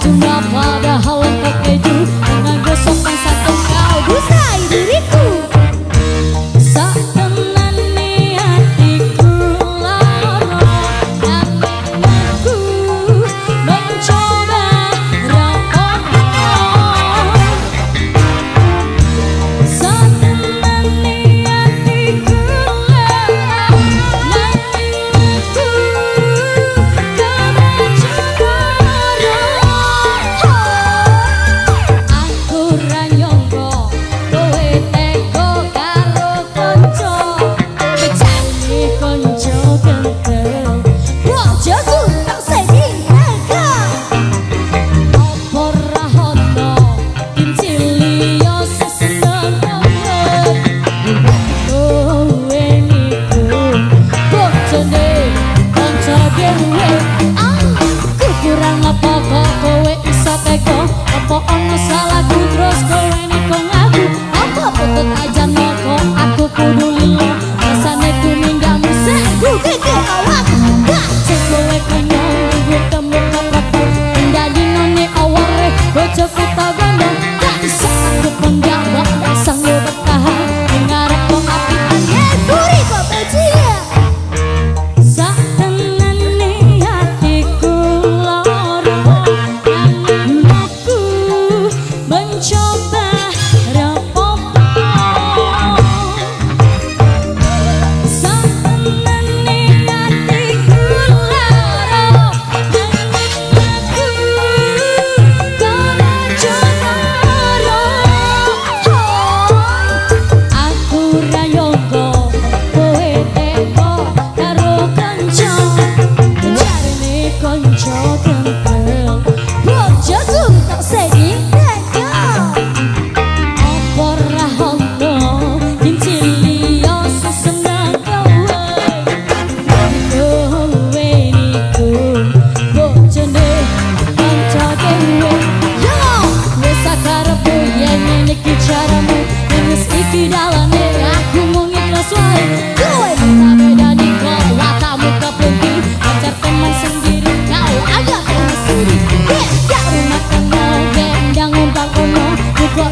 cuma pada hal pakai itu. a nossa Ya rumah kono, gendang undang kono, juga